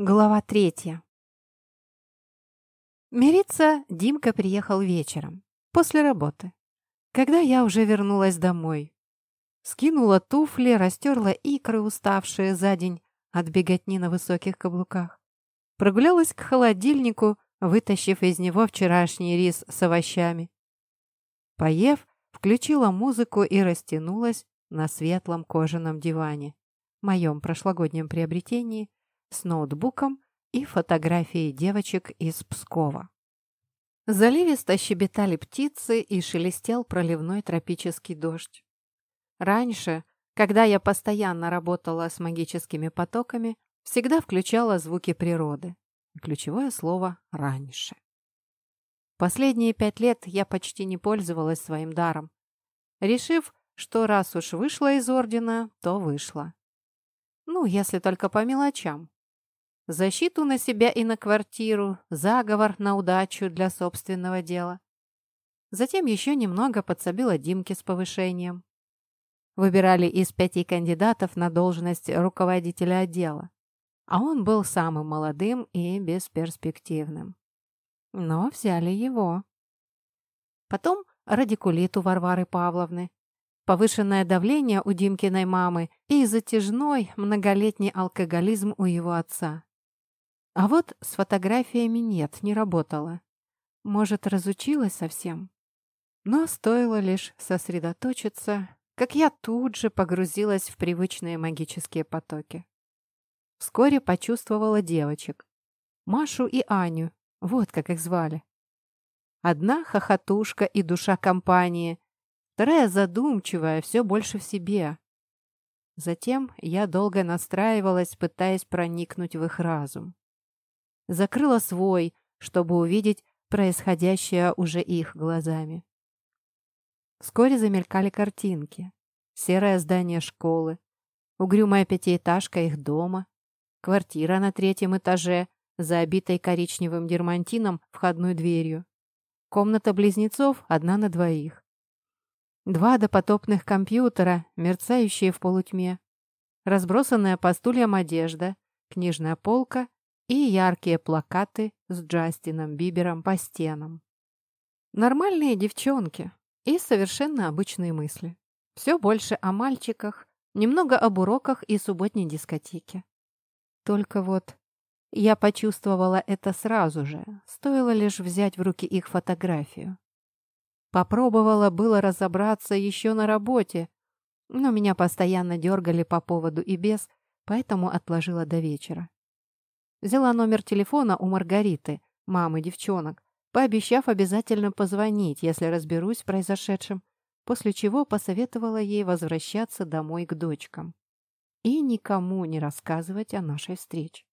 Глава третья. Мириться Димка приехал вечером, после работы, когда я уже вернулась домой. Скинула туфли, растерла икры, уставшие за день от беготни на высоких каблуках. Прогулялась к холодильнику, вытащив из него вчерашний рис с овощами. Поев, включила музыку и растянулась на светлом кожаном диване, моем прошлогоднем приобретении, с ноутбуком и фотографией девочек из Пскова. Заливисто щебетали птицы и шелестел проливной тропический дождь. Раньше, когда я постоянно работала с магическими потоками, всегда включала звуки природы. Ключевое слово «раньше». Последние пять лет я почти не пользовалась своим даром, решив, что раз уж вышла из ордена, то вышла. Ну, если только по мелочам. Защиту на себя и на квартиру, заговор на удачу для собственного дела. Затем еще немного подсобила Димке с повышением. Выбирали из пяти кандидатов на должность руководителя отдела, а он был самым молодым и бесперспективным. Но взяли его. Потом радикулит у Варвары Павловны, повышенное давление у Димкиной мамы и затяжной многолетний алкоголизм у его отца. А вот с фотографиями нет, не работала. Может, разучилась совсем? Но стоило лишь сосредоточиться, как я тут же погрузилась в привычные магические потоки. Вскоре почувствовала девочек. Машу и Аню, вот как их звали. Одна хохотушка и душа компании, вторая задумчивая, все больше в себе. Затем я долго настраивалась, пытаясь проникнуть в их разум закрыла свой, чтобы увидеть происходящее уже их глазами. Вскоре замелькали картинки. Серое здание школы, угрюмая пятиэтажка их дома, квартира на третьем этаже, за обитой коричневым дермантином входной дверью, комната близнецов одна на двоих. Два допотопных компьютера, мерцающие в полутьме, разбросанная по стульям одежда, книжная полка и яркие плакаты с Джастином Бибером по стенам. Нормальные девчонки и совершенно обычные мысли. Все больше о мальчиках, немного об уроках и субботней дискотеке. Только вот я почувствовала это сразу же, стоило лишь взять в руки их фотографию. Попробовала было разобраться еще на работе, но меня постоянно дергали по поводу и без, поэтому отложила до вечера. Взяла номер телефона у Маргариты, мамы девчонок, пообещав обязательно позвонить, если разберусь в произошедшем, после чего посоветовала ей возвращаться домой к дочкам и никому не рассказывать о нашей встрече.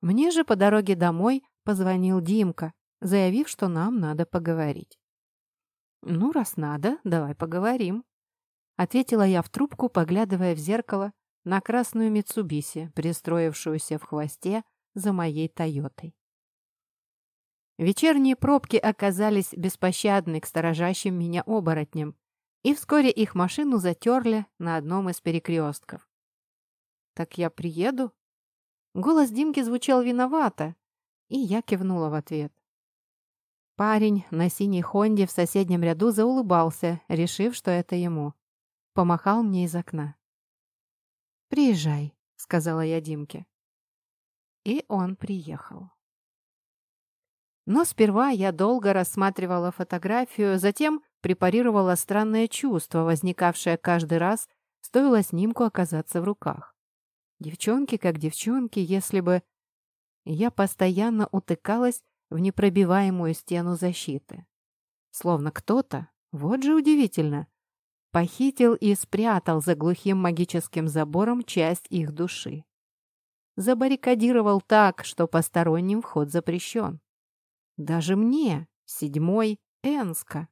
Мне же по дороге домой позвонил Димка, заявив, что нам надо поговорить. «Ну, раз надо, давай поговорим», — ответила я в трубку, поглядывая в зеркало на красную Митсубиси, пристроившуюся в хвосте за моей Тойотой. Вечерние пробки оказались беспощадны к сторожащим меня оборотням, и вскоре их машину затерли на одном из перекрестков. «Так я приеду?» Голос Димки звучал виновато, и я кивнула в ответ. Парень на синей Хонде в соседнем ряду заулыбался, решив, что это ему. Помахал мне из окна. «Приезжай», — сказала я Димке. И он приехал. Но сперва я долго рассматривала фотографию, затем препарировала странное чувство, возникавшее каждый раз, стоило снимку оказаться в руках. Девчонки как девчонки, если бы... Я постоянно утыкалась в непробиваемую стену защиты. Словно кто-то, вот же удивительно, похитил и спрятал за глухим магическим забором часть их души. Забаррикадировал так, что посторонним вход запрещен. Даже мне, седьмой, Энска.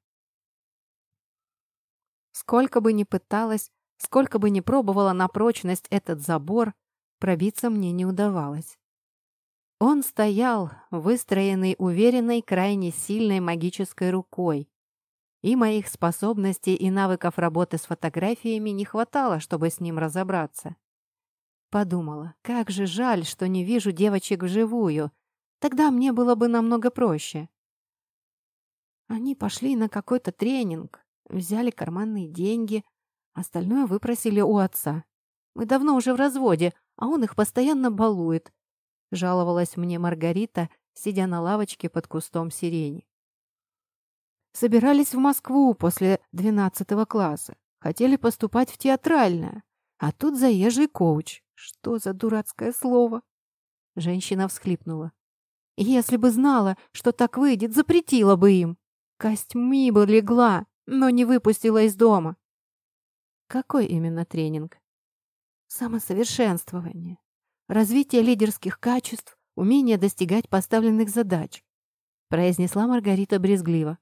Сколько бы ни пыталась, сколько бы ни пробовала на прочность этот забор, пробиться мне не удавалось. Он стоял, выстроенный уверенной, крайне сильной магической рукой, и моих способностей и навыков работы с фотографиями не хватало, чтобы с ним разобраться. Подумала, как же жаль, что не вижу девочек вживую. Тогда мне было бы намного проще. Они пошли на какой-то тренинг, взяли карманные деньги, остальное выпросили у отца. Мы давно уже в разводе, а он их постоянно балует. Жаловалась мне Маргарита, сидя на лавочке под кустом сирени. Собирались в Москву после двенадцатого класса. Хотели поступать в театральное. А тут заезжий коуч. Что за дурацкое слово? Женщина всхлипнула. Если бы знала, что так выйдет, запретила бы им. Костьми бы легла, но не выпустила из дома. Какой именно тренинг? Самосовершенствование. Развитие лидерских качеств, умение достигать поставленных задач, произнесла Маргарита брезгливо.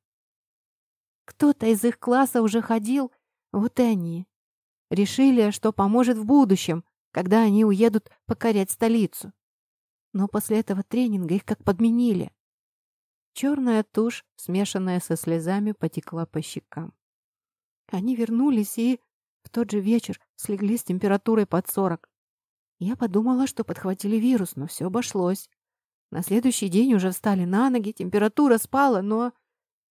Кто-то из их класса уже ходил, вот и они. Решили, что поможет в будущем, когда они уедут покорять столицу. Но после этого тренинга их как подменили. Черная тушь, смешанная со слезами, потекла по щекам. Они вернулись и в тот же вечер слегли с температурой под сорок. Я подумала, что подхватили вирус, но все обошлось. На следующий день уже встали на ноги, температура спала, но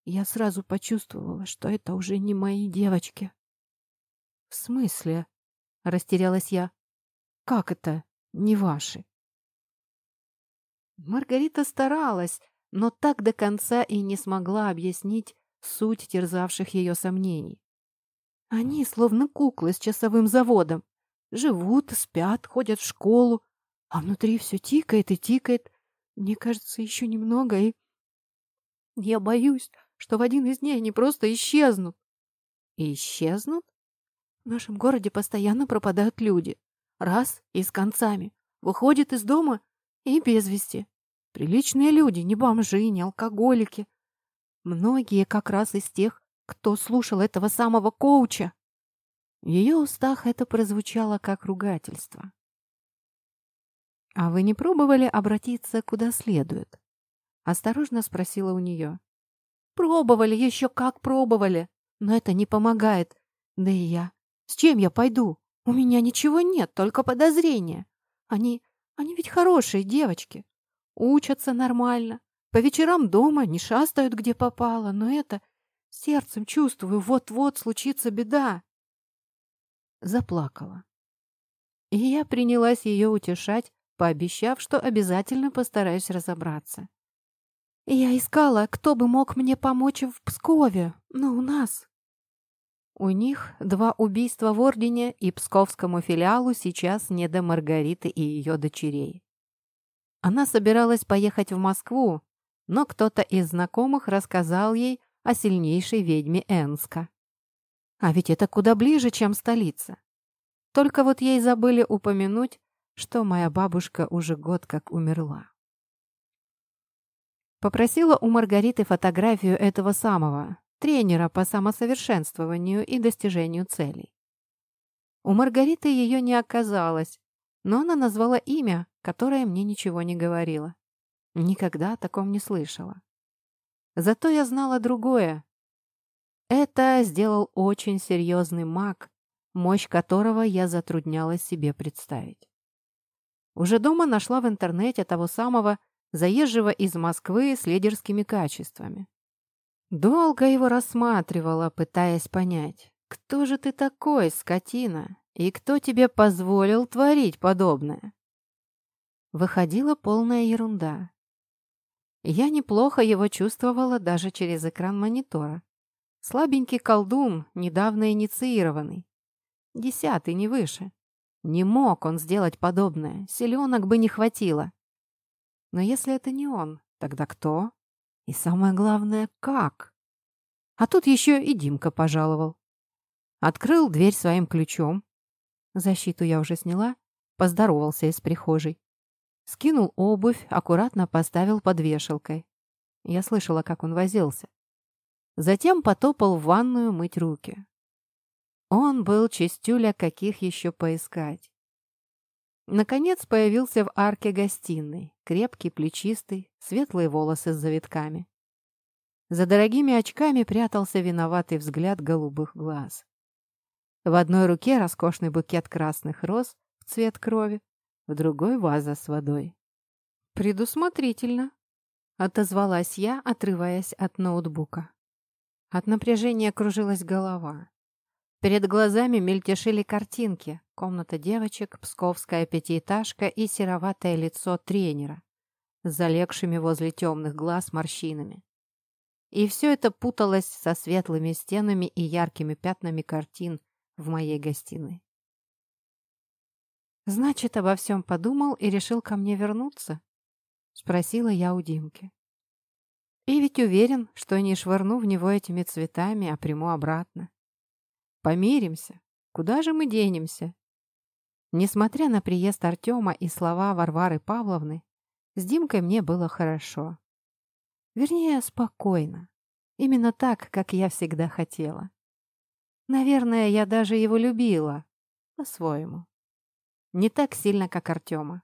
я сразу почувствовала, что это уже не мои девочки. «В смысле?» — растерялась я. «Как это? Не ваши?» Маргарита старалась, но так до конца и не смогла объяснить суть терзавших ее сомнений. Они словно куклы с часовым заводом. Живут, спят, ходят в школу, а внутри все тикает и тикает. Мне кажется, еще немного, и... Я боюсь, что в один из дней они просто исчезнут. исчезнут? В нашем городе постоянно пропадают люди. Раз и с концами. Выходят из дома и без вести. Приличные люди, не бомжи, не алкоголики. Многие как раз из тех, кто слушал этого самого коуча. В ее устах это прозвучало как ругательство. «А вы не пробовали обратиться куда следует?» Осторожно спросила у нее. Пробовали, еще как пробовали. Но это не помогает. Да и я. С чем я пойду? У меня ничего нет, только подозрения. Они... они ведь хорошие девочки. Учатся нормально. По вечерам дома не шастают, где попало. Но это... Сердцем чувствую, вот-вот случится беда. Заплакала. И я принялась ее утешать, пообещав, что обязательно постараюсь разобраться. Я искала, кто бы мог мне помочь в Пскове, но у нас... У них два убийства в Ордене, и псковскому филиалу сейчас не до Маргариты и ее дочерей. Она собиралась поехать в Москву, но кто-то из знакомых рассказал ей о сильнейшей ведьме Энска. А ведь это куда ближе, чем столица. Только вот ей забыли упомянуть, что моя бабушка уже год как умерла. Попросила у Маргариты фотографию этого самого, тренера по самосовершенствованию и достижению целей. У Маргариты ее не оказалось, но она назвала имя, которое мне ничего не говорило. Никогда о таком не слышала. Зато я знала другое. Это сделал очень серьезный маг, мощь которого я затруднялась себе представить. Уже дома нашла в интернете того самого заезжего из Москвы с лидерскими качествами. Долго его рассматривала, пытаясь понять, кто же ты такой, скотина, и кто тебе позволил творить подобное. Выходила полная ерунда. Я неплохо его чувствовала даже через экран монитора. Слабенький колдун, недавно инициированный. Десятый, не выше. Не мог он сделать подобное, селенок бы не хватило. Но если это не он, тогда кто? И самое главное, как? А тут еще и Димка пожаловал. Открыл дверь своим ключом. Защиту я уже сняла, поздоровался из прихожей. Скинул обувь, аккуратно поставил под вешалкой. Я слышала, как он возился. Затем потопал в ванную мыть руки. Он был чистюля, каких еще поискать. Наконец появился в арке гостиной, крепкий, плечистый, светлые волосы с завитками. За дорогими очками прятался виноватый взгляд голубых глаз. В одной руке роскошный букет красных роз в цвет крови, в другой ваза с водой. «Предусмотрительно», — отозвалась я, отрываясь от ноутбука. От напряжения кружилась голова. Перед глазами мельтешили картинки. Комната девочек, псковская пятиэтажка и сероватое лицо тренера с залегшими возле темных глаз морщинами. И все это путалось со светлыми стенами и яркими пятнами картин в моей гостиной. «Значит, обо всем подумал и решил ко мне вернуться?» — спросила я у Димки. «И ведь уверен, что не швырну в него этими цветами, а приму обратно. Помиримся. Куда же мы денемся?» Несмотря на приезд Артема и слова Варвары Павловны, с Димкой мне было хорошо. Вернее, спокойно. Именно так, как я всегда хотела. Наверное, я даже его любила. По-своему. Не так сильно, как Артема.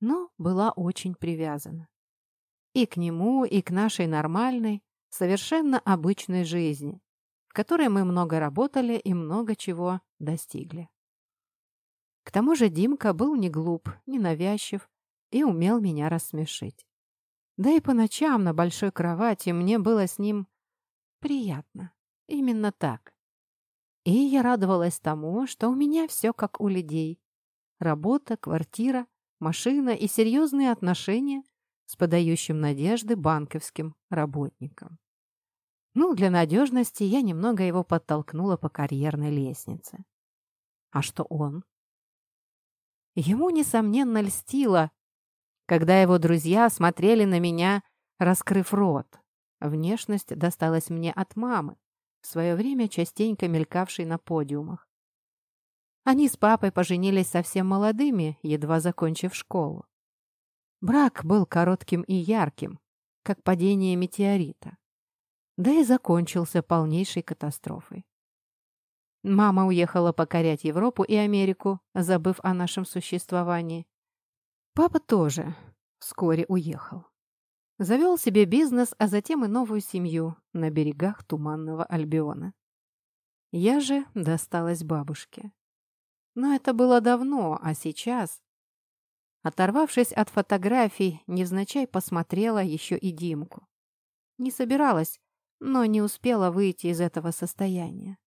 Но была очень привязана. И к нему, и к нашей нормальной, совершенно обычной жизни, в которой мы много работали и много чего достигли. К тому же Димка был не глуп, не навязчив и умел меня рассмешить. Да и по ночам на большой кровати мне было с ним приятно. Именно так. И я радовалась тому, что у меня все как у людей. Работа, квартира, машина и серьезные отношения с подающим надежды банковским работником. Ну, для надежности я немного его подтолкнула по карьерной лестнице. А что он? Ему, несомненно, льстило, когда его друзья смотрели на меня, раскрыв рот. Внешность досталась мне от мамы, в свое время частенько мелькавшей на подиумах. Они с папой поженились совсем молодыми, едва закончив школу. Брак был коротким и ярким, как падение метеорита. Да и закончился полнейшей катастрофой. Мама уехала покорять Европу и Америку, забыв о нашем существовании. Папа тоже вскоре уехал. Завел себе бизнес, а затем и новую семью на берегах Туманного Альбиона. Я же досталась бабушке. Но это было давно, а сейчас... Оторвавшись от фотографий, невзначай посмотрела еще и Димку. Не собиралась, но не успела выйти из этого состояния.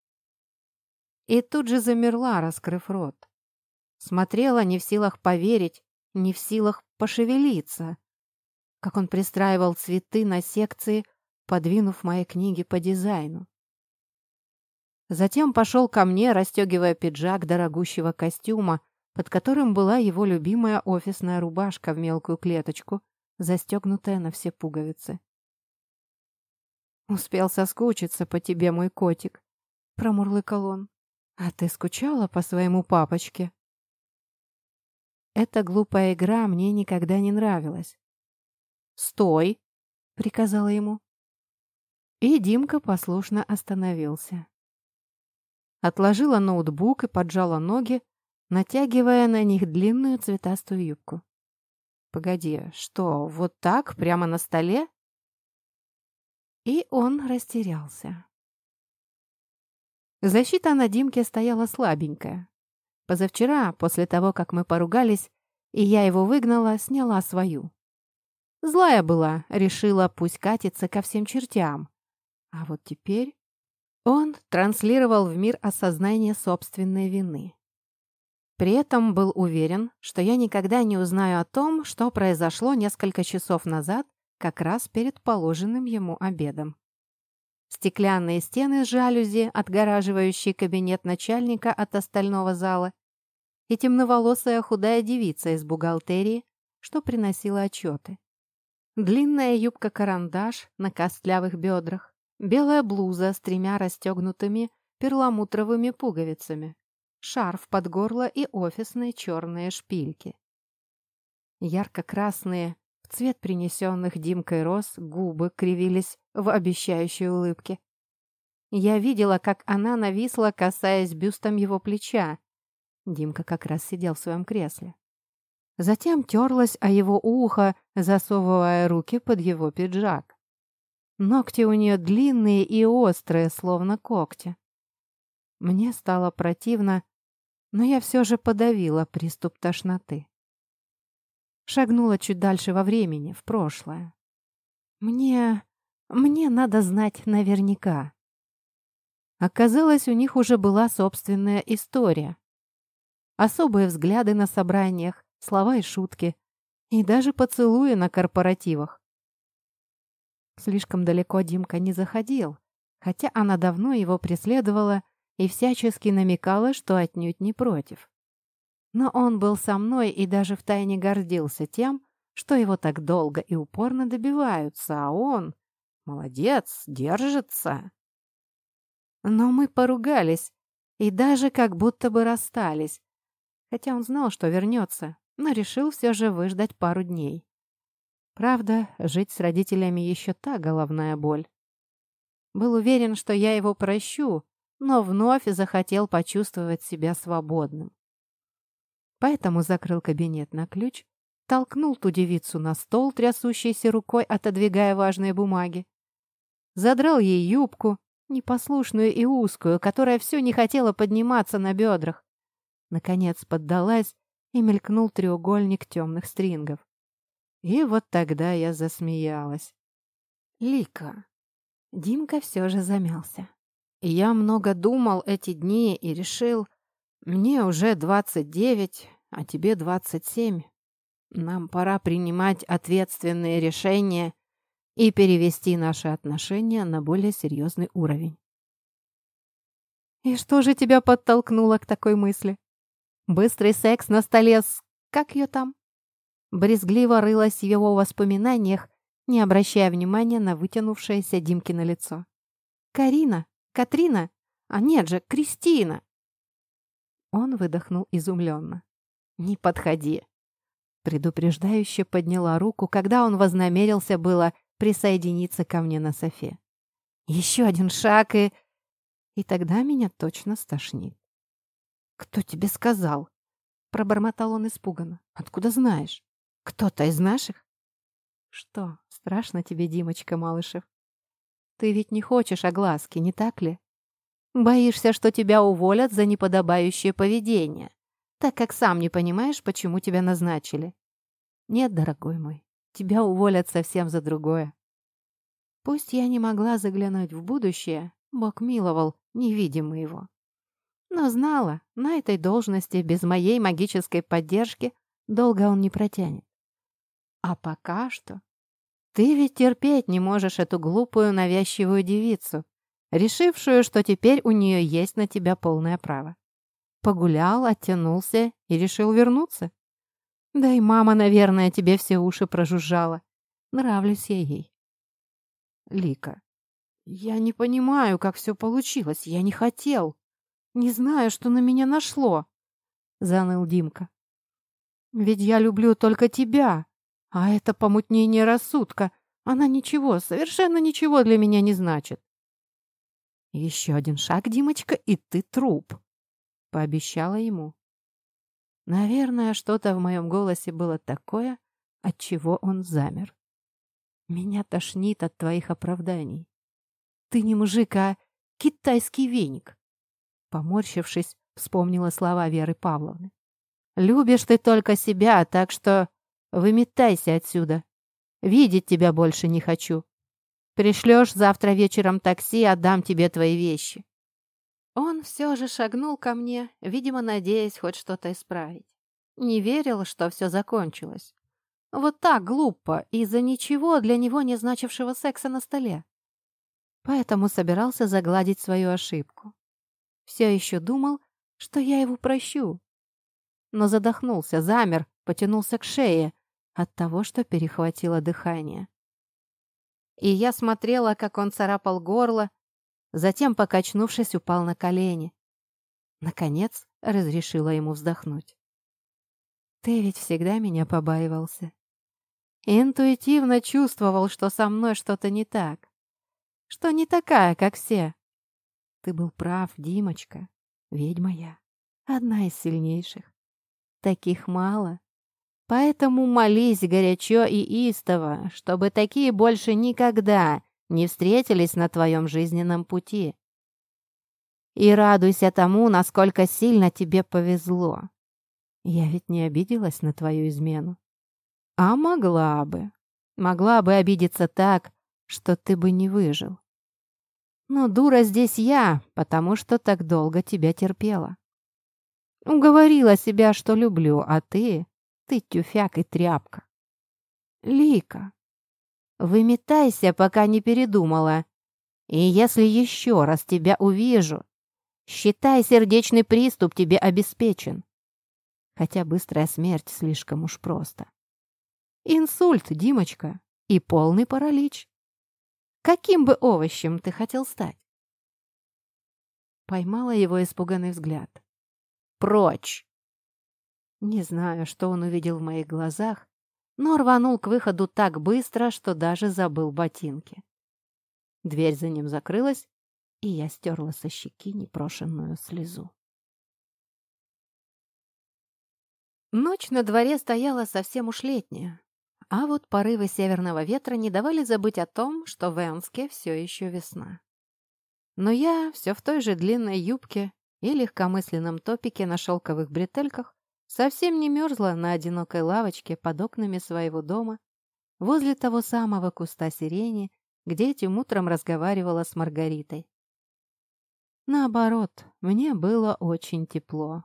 И тут же замерла, раскрыв рот. Смотрела, не в силах поверить, не в силах пошевелиться. Как он пристраивал цветы на секции, подвинув мои книги по дизайну. Затем пошел ко мне, расстегивая пиджак дорогущего костюма, под которым была его любимая офисная рубашка в мелкую клеточку, застегнутая на все пуговицы. «Успел соскучиться по тебе, мой котик», — промурлыкал он. «А ты скучала по своему папочке?» Эта глупая игра мне никогда не нравилась. «Стой!» — приказала ему. И Димка послушно остановился. Отложила ноутбук и поджала ноги, натягивая на них длинную цветастую юбку. «Погоди, что, вот так, прямо на столе?» И он растерялся. Защита на Димке стояла слабенькая. Позавчера, после того, как мы поругались, и я его выгнала, сняла свою. Злая была, решила, пусть катится ко всем чертям. А вот теперь он транслировал в мир осознание собственной вины. При этом был уверен, что я никогда не узнаю о том, что произошло несколько часов назад, как раз перед положенным ему обедом. Стеклянные стены с жалюзи, отгораживающие кабинет начальника от остального зала, и темноволосая худая девица из бухгалтерии, что приносила отчеты. Длинная юбка-карандаш на костлявых бедрах, белая блуза с тремя расстегнутыми перламутровыми пуговицами, шарф под горло и офисные черные шпильки. Ярко-красные, в цвет принесенных Димкой роз, губы кривились в обещающей улыбке. Я видела, как она нависла, касаясь бюстом его плеча. Димка как раз сидел в своем кресле. Затем терлась о его ухо, засовывая руки под его пиджак. Ногти у нее длинные и острые, словно когти. Мне стало противно, но я все же подавила приступ тошноты. Шагнула чуть дальше во времени, в прошлое. Мне... мне надо знать наверняка. Оказалось, у них уже была собственная история. Особые взгляды на собраниях, слова и шутки, и даже поцелуи на корпоративах. Слишком далеко Димка не заходил, хотя она давно его преследовала и всячески намекала, что отнюдь не против. Но он был со мной и даже втайне гордился тем, что его так долго и упорно добиваются, а он... Молодец, держится. Но мы поругались и даже как будто бы расстались, хотя он знал, что вернется, но решил все же выждать пару дней. Правда, жить с родителями еще та головная боль. Был уверен, что я его прощу, но вновь захотел почувствовать себя свободным. Поэтому закрыл кабинет на ключ, толкнул ту девицу на стол, трясущейся рукой, отодвигая важные бумаги. Задрал ей юбку, непослушную и узкую, которая все не хотела подниматься на бедрах. Наконец поддалась, и мелькнул треугольник темных стрингов. И вот тогда я засмеялась. «Лика!» Димка все же замялся. Я много думал эти дни и решил, мне уже двадцать девять, а тебе двадцать семь. Нам пора принимать ответственные решения и перевести наши отношения на более серьезный уровень. «И что же тебя подтолкнуло к такой мысли? Быстрый секс на столе с... как ее там?» Брезгливо рылась в его воспоминаниях, не обращая внимания на вытянувшееся Димкино лицо. «Карина? Катрина? А нет же, Кристина!» Он выдохнул изумленно. «Не подходи!» Предупреждающе подняла руку, когда он вознамерился было присоединиться ко мне на софе. «Еще один шаг и...» И тогда меня точно стошнит. «Кто тебе сказал?» Пробормотал он испуганно. «Откуда знаешь? Кто-то из наших?» «Что, страшно тебе, Димочка Малышев? Ты ведь не хочешь огласки, не так ли? Боишься, что тебя уволят за неподобающее поведение, так как сам не понимаешь, почему тебя назначили. Нет, дорогой мой, тебя уволят совсем за другое. Пусть я не могла заглянуть в будущее, Бог миловал, невидимый его. Но знала, на этой должности без моей магической поддержки долго он не протянет. А пока что... Ты ведь терпеть не можешь эту глупую навязчивую девицу, решившую, что теперь у нее есть на тебя полное право. Погулял, оттянулся и решил вернуться. Да и мама, наверное, тебе все уши прожужжала. Нравлюсь я ей. Лика, я не понимаю, как все получилось. Я не хотел. Не знаю, что на меня нашло, заныл Димка. Ведь я люблю только тебя, а это помутнение рассудка. Она ничего, совершенно ничего для меня не значит. «Еще один шаг, Димочка, и ты труп», — пообещала ему. Наверное, что-то в моем голосе было такое, от чего он замер. «Меня тошнит от твоих оправданий. Ты не мужик, а китайский веник», — поморщившись, вспомнила слова Веры Павловны. «Любишь ты только себя, так что выметайся отсюда. Видеть тебя больше не хочу». Пришлешь завтра вечером такси, отдам тебе твои вещи». Он все же шагнул ко мне, видимо, надеясь хоть что-то исправить. Не верил, что все закончилось. Вот так глупо, из-за ничего для него не значившего секса на столе. Поэтому собирался загладить свою ошибку. Все еще думал, что я его прощу. Но задохнулся, замер, потянулся к шее от того, что перехватило дыхание и я смотрела, как он царапал горло, затем, покачнувшись, упал на колени. Наконец, разрешила ему вздохнуть. «Ты ведь всегда меня побаивался. Интуитивно чувствовал, что со мной что-то не так, что не такая, как все. Ты был прав, Димочка, ведьма я, одна из сильнейших. Таких мало. Поэтому молись горячо и истово, чтобы такие больше никогда не встретились на твоем жизненном пути. И радуйся тому, насколько сильно тебе повезло. Я ведь не обиделась на твою измену. А могла бы. Могла бы обидеться так, что ты бы не выжил. Но дура здесь я, потому что так долго тебя терпела. Уговорила себя, что люблю, а ты... Ты тюфяк и тряпка. Лика, выметайся, пока не передумала. И если еще раз тебя увижу, считай, сердечный приступ тебе обеспечен. Хотя быстрая смерть слишком уж просто. Инсульт, Димочка, и полный паралич. Каким бы овощем ты хотел стать? Поймала его испуганный взгляд. «Прочь!» Не знаю, что он увидел в моих глазах, но рванул к выходу так быстро, что даже забыл ботинки. Дверь за ним закрылась, и я стерла со щеки непрошенную слезу. Ночь на дворе стояла совсем уж летняя, а вот порывы северного ветра не давали забыть о том, что в Энске все еще весна. Но я все в той же длинной юбке и легкомысленном топике на шелковых бретельках совсем не мерзла на одинокой лавочке под окнами своего дома возле того самого куста сирени, где этим утром разговаривала с Маргаритой. Наоборот, мне было очень тепло.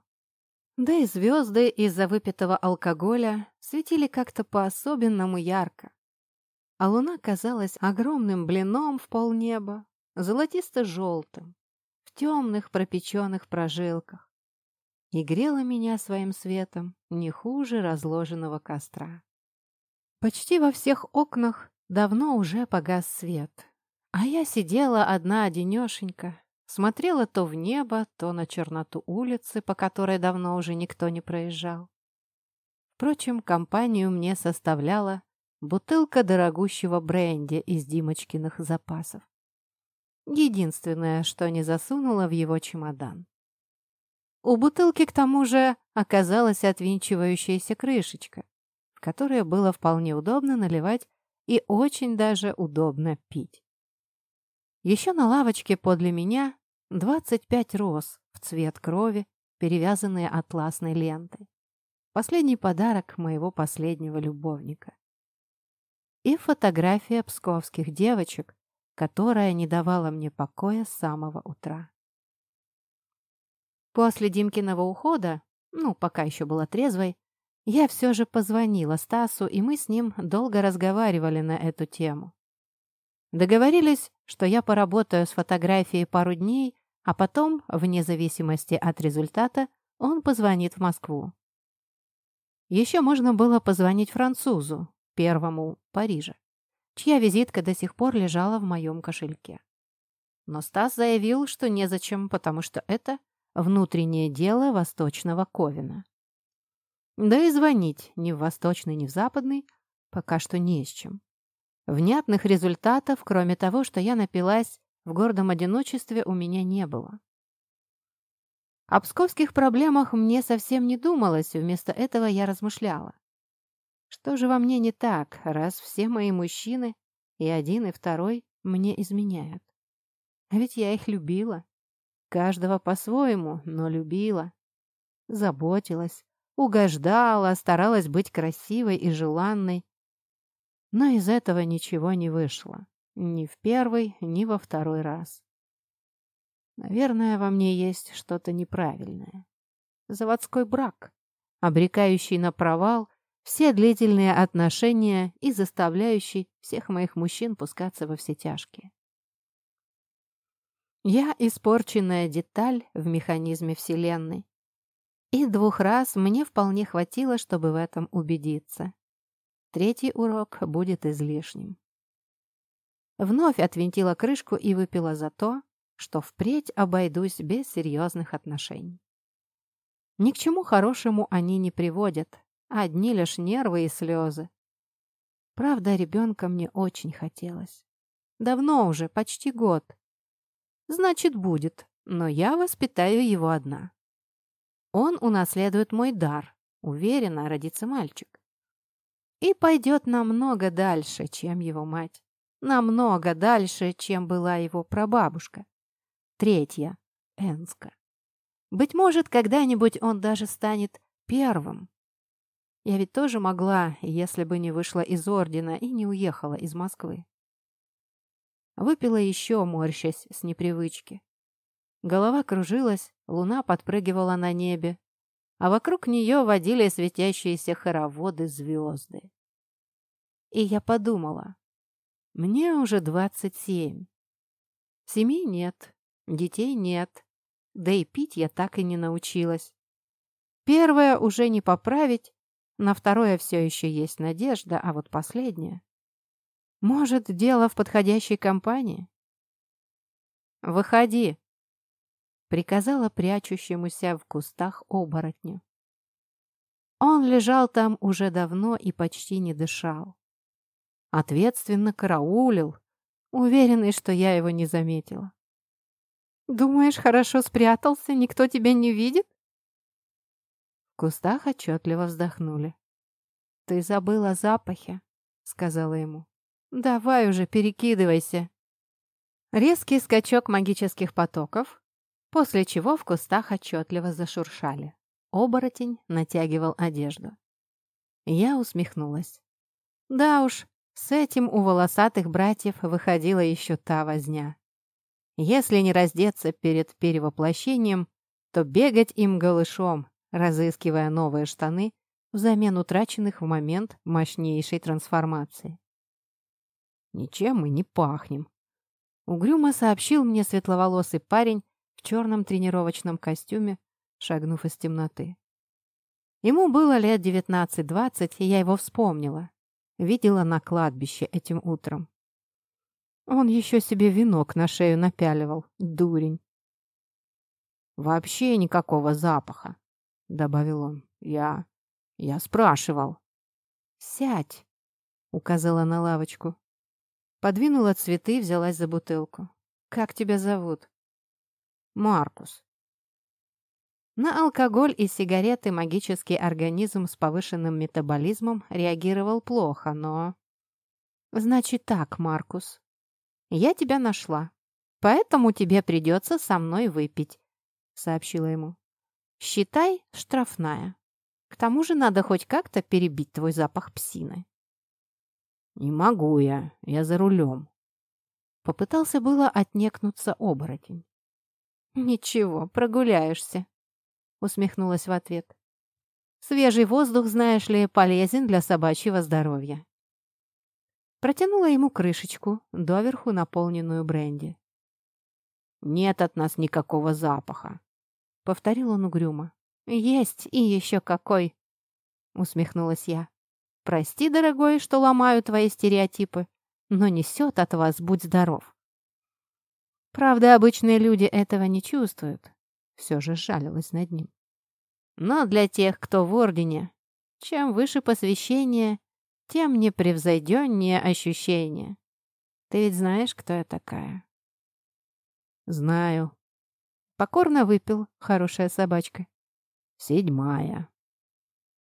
Да и звезды из-за выпитого алкоголя светили как-то по-особенному ярко. А луна казалась огромным блином в полнеба, золотисто-желтым, в темных пропеченных прожилках, и грела меня своим светом не хуже разложенного костра. Почти во всех окнах давно уже погас свет, а я сидела одна-одинешенька, Смотрела то в небо, то на черноту улицы, по которой давно уже никто не проезжал. Впрочем, компанию мне составляла бутылка дорогущего бренди из Димочкиных запасов. Единственное, что не засунула в его чемодан. У бутылки, к тому же, оказалась отвинчивающаяся крышечка, в которой было вполне удобно наливать и очень даже удобно пить. Еще на лавочке подле меня 25 роз в цвет крови, перевязанные атласной лентой. Последний подарок моего последнего любовника. И фотография псковских девочек, которая не давала мне покоя с самого утра. После Димкиного ухода, ну, пока еще была трезвой, я все же позвонила Стасу, и мы с ним долго разговаривали на эту тему. Договорились, что я поработаю с фотографией пару дней, а потом, вне зависимости от результата, он позвонит в Москву. Еще можно было позвонить французу, первому Парижа, чья визитка до сих пор лежала в моем кошельке. Но Стас заявил, что незачем, потому что это внутреннее дело Восточного Ковина. Да и звонить ни в Восточный, ни в Западный пока что не с чем. Внятных результатов, кроме того, что я напилась в гордом одиночестве у меня не было. О псковских проблемах мне совсем не думалось, вместо этого я размышляла. Что же во мне не так, раз все мои мужчины, и один, и второй, мне изменяют? А ведь я их любила. Каждого по-своему, но любила. Заботилась, угождала, старалась быть красивой и желанной. Но из этого ничего не вышло. Ни в первый, ни во второй раз. Наверное, во мне есть что-то неправильное. Заводской брак, обрекающий на провал все длительные отношения и заставляющий всех моих мужчин пускаться во все тяжкие. Я испорченная деталь в механизме Вселенной. И двух раз мне вполне хватило, чтобы в этом убедиться. Третий урок будет излишним. Вновь отвинтила крышку и выпила за то, что впредь обойдусь без серьезных отношений. Ни к чему хорошему они не приводят, одни лишь нервы и слезы. Правда, ребенка мне очень хотелось. Давно уже, почти год. Значит, будет, но я воспитаю его одна. Он унаследует мой дар, уверенно родится мальчик. И пойдет намного дальше, чем его мать намного дальше, чем была его прабабушка. Третья — Энска. Быть может, когда-нибудь он даже станет первым. Я ведь тоже могла, если бы не вышла из ордена и не уехала из Москвы. Выпила еще, морщась с непривычки. Голова кружилась, луна подпрыгивала на небе, а вокруг нее водили светящиеся хороводы звезды. И я подумала, мне уже двадцать семь. Семьи нет, детей нет, да и пить я так и не научилась. Первое уже не поправить, на второе все еще есть надежда, а вот последнее... Может, дело в подходящей компании? «Выходи!» — приказала прячущемуся в кустах оборотню. Он лежал там уже давно и почти не дышал. Ответственно караулил, уверенный, что я его не заметила. «Думаешь, хорошо спрятался, никто тебя не видит?» В кустах отчетливо вздохнули. «Ты забыл о запахе», — сказала ему. «Давай уже, перекидывайся». Резкий скачок магических потоков, после чего в кустах отчетливо зашуршали. Оборотень натягивал одежду. Я усмехнулась. Да уж, с этим у волосатых братьев выходила еще та возня. Если не раздеться перед перевоплощением, то бегать им голышом, разыскивая новые штаны взамен утраченных в момент мощнейшей трансформации. «Ничем мы не пахнем», — угрюмо сообщил мне светловолосый парень в черном тренировочном костюме, шагнув из темноты. Ему было лет девятнадцать-двадцать, и я его вспомнила. Видела на кладбище этим утром. Он еще себе венок на шею напяливал, дурень. «Вообще никакого запаха», — добавил он. «Я... я спрашивал». «Сядь», — указала на лавочку. Подвинула цветы, взялась за бутылку. «Как тебя зовут?» «Маркус». На алкоголь и сигареты магический организм с повышенным метаболизмом реагировал плохо, но... «Значит так, Маркус. Я тебя нашла, поэтому тебе придется со мной выпить», — сообщила ему. «Считай, штрафная. К тому же надо хоть как-то перебить твой запах псины». «Не могу я, я за рулем». Попытался было отнекнуться оборотень. «Ничего, прогуляешься», — усмехнулась в ответ. «Свежий воздух, знаешь ли, полезен для собачьего здоровья». Протянула ему крышечку, доверху наполненную бренди. «Нет от нас никакого запаха», — повторил он угрюмо. «Есть и еще какой!» — усмехнулась я. Прости, дорогой, что ломаю твои стереотипы, но несет от вас «будь здоров». Правда, обычные люди этого не чувствуют. Все же жалилась над ним. Но для тех, кто в Ордене, чем выше посвящение, тем непревзойденнее ощущение. Ты ведь знаешь, кто я такая? Знаю. Покорно выпил, хорошая собачка. Седьмая.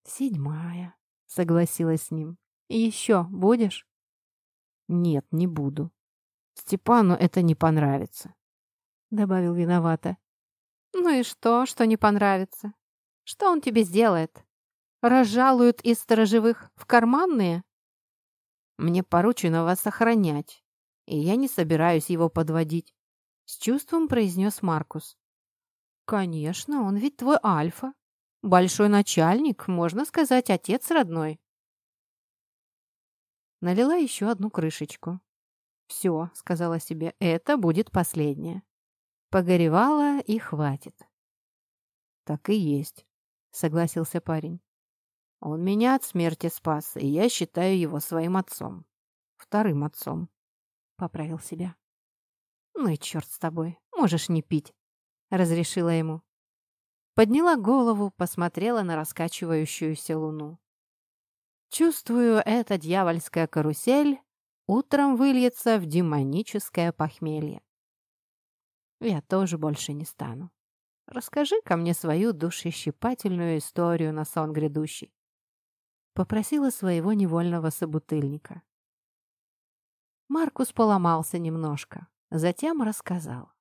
Седьмая согласилась с ним. еще будешь?» «Нет, не буду. Степану это не понравится», — добавил виновато. «Ну и что, что не понравится? Что он тебе сделает? Разжалуют из сторожевых в карманные?» «Мне поручено вас охранять, и я не собираюсь его подводить», — с чувством произнес Маркус. «Конечно, он ведь твой Альфа. Большой начальник, можно сказать, отец родной. Налила еще одну крышечку. «Все», — сказала себе, — «это будет последнее». Погоревала и хватит. «Так и есть», — согласился парень. «Он меня от смерти спас, и я считаю его своим отцом. Вторым отцом», — поправил себя. «Ну и черт с тобой, можешь не пить», — разрешила ему. Подняла голову, посмотрела на раскачивающуюся луну. Чувствую, эта дьявольская карусель утром выльется в демоническое похмелье. Я тоже больше не стану. расскажи ко мне свою душещипательную историю на сон грядущий. Попросила своего невольного собутыльника. Маркус поломался немножко, затем рассказал.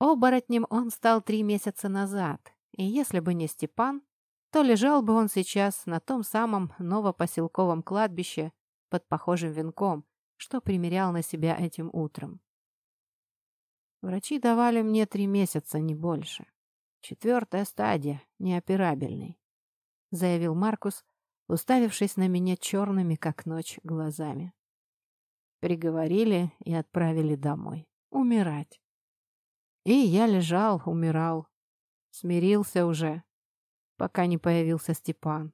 Оборотнем он стал три месяца назад, и если бы не Степан, то лежал бы он сейчас на том самом новопоселковом кладбище под похожим венком, что примерял на себя этим утром. Врачи давали мне три месяца, не больше. Четвертая стадия, неоперабельный, заявил Маркус, уставившись на меня черными, как ночь, глазами. Приговорили и отправили домой. Умирать. И я лежал, умирал. Смирился уже, пока не появился Степан.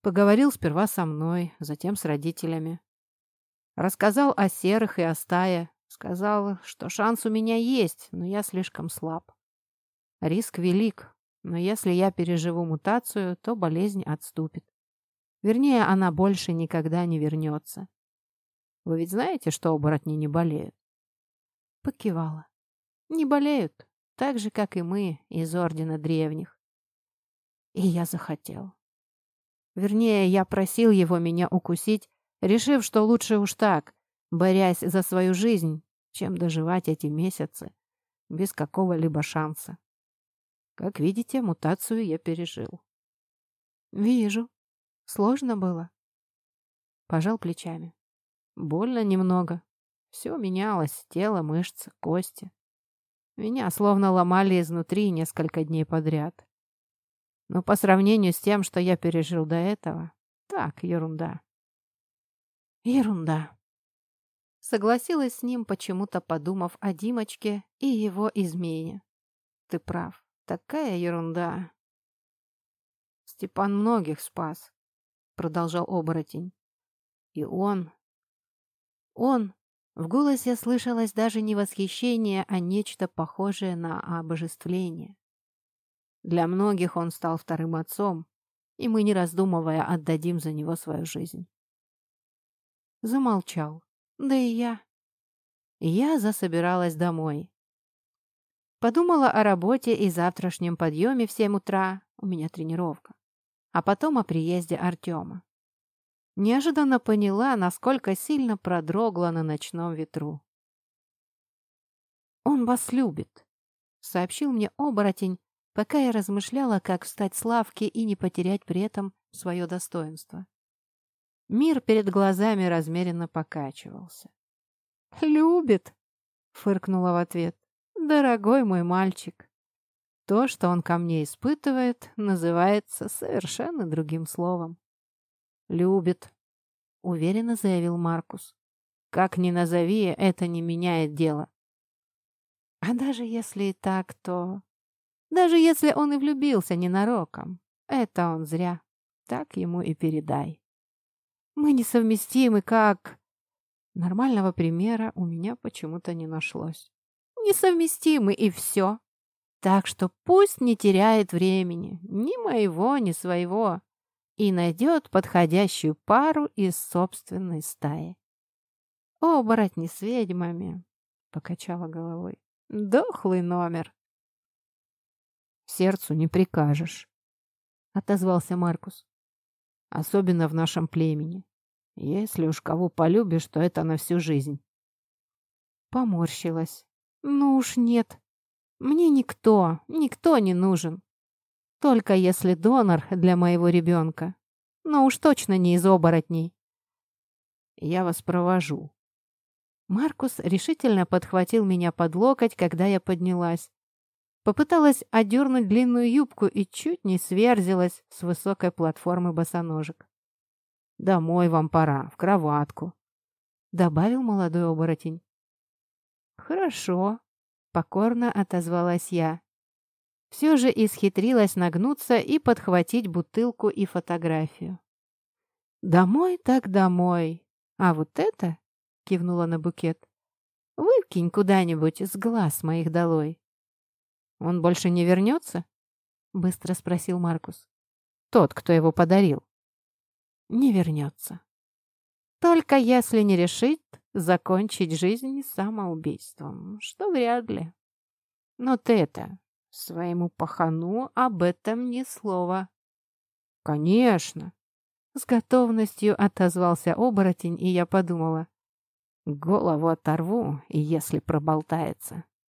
Поговорил сперва со мной, затем с родителями. Рассказал о серых и о стае. Сказал, что шанс у меня есть, но я слишком слаб. Риск велик, но если я переживу мутацию, то болезнь отступит. Вернее, она больше никогда не вернется. Вы ведь знаете, что оборотни не болеют? Покивала. Не болеют, так же, как и мы из Ордена Древних. И я захотел. Вернее, я просил его меня укусить, решив, что лучше уж так, борясь за свою жизнь, чем доживать эти месяцы без какого-либо шанса. Как видите, мутацию я пережил. Вижу. Сложно было. Пожал плечами. Больно немного. Все менялось. Тело, мышцы, кости. Меня словно ломали изнутри несколько дней подряд. Но по сравнению с тем, что я пережил до этого, так, ерунда. Ерунда. Согласилась с ним, почему-то подумав о Димочке и его измене. Ты прав, такая ерунда. Степан многих спас, продолжал оборотень. И он... Он в голосе слышалось даже не восхищение, а нечто похожее на обожествление. Для многих он стал вторым отцом, и мы, не раздумывая, отдадим за него свою жизнь. Замолчал. Да и я. Я засобиралась домой. Подумала о работе и завтрашнем подъеме в семь утра, у меня тренировка, а потом о приезде Артема. Неожиданно поняла, насколько сильно продрогла на ночном ветру. «Он вас любит», — сообщил мне оборотень, пока я размышляла, как встать с лавки и не потерять при этом свое достоинство. Мир перед глазами размеренно покачивался. «Любит», — фыркнула в ответ, — «дорогой мой мальчик». То, что он ко мне испытывает, называется совершенно другим словом. «Любит», — уверенно заявил Маркус. «Как ни назови, это не меняет дело». «А даже если и так, то...» «Даже если он и влюбился ненароком, это он зря. Так ему и передай». «Мы несовместимы, как...» Нормального примера у меня почему-то не нашлось. «Несовместимы, и все. Так что пусть не теряет времени, ни моего, ни своего и найдет подходящую пару из собственной стаи. «Оборотни с ведьмами», — покачала головой. «Дохлый номер». «Сердцу не прикажешь», — отозвался Маркус. «Особенно в нашем племени. Если уж кого полюбишь, то это на всю жизнь». Поморщилась. «Ну уж нет. Мне никто, никто не нужен. Только если донор для моего ребенка. Но уж точно не из оборотней. Я вас провожу. Маркус решительно подхватил меня под локоть, когда я поднялась. Попыталась одернуть длинную юбку и чуть не сверзилась с высокой платформы босоножек. «Домой вам пора, в кроватку», — добавил молодой оборотень. «Хорошо», — покорно отозвалась я все же исхитрилась нагнуться и подхватить бутылку и фотографию. «Домой так домой. А вот это...» — кивнула на букет. «Выкинь куда-нибудь с глаз моих долой». «Он больше не вернется?» — быстро спросил Маркус. «Тот, кто его подарил». «Не вернется. Только если не решит закончить жизнь самоубийством, что вряд ли. Но ты это, Своему пахану об этом ни слова. «Конечно!» С готовностью отозвался оборотень, и я подумала. Голову оторву, если проболтается.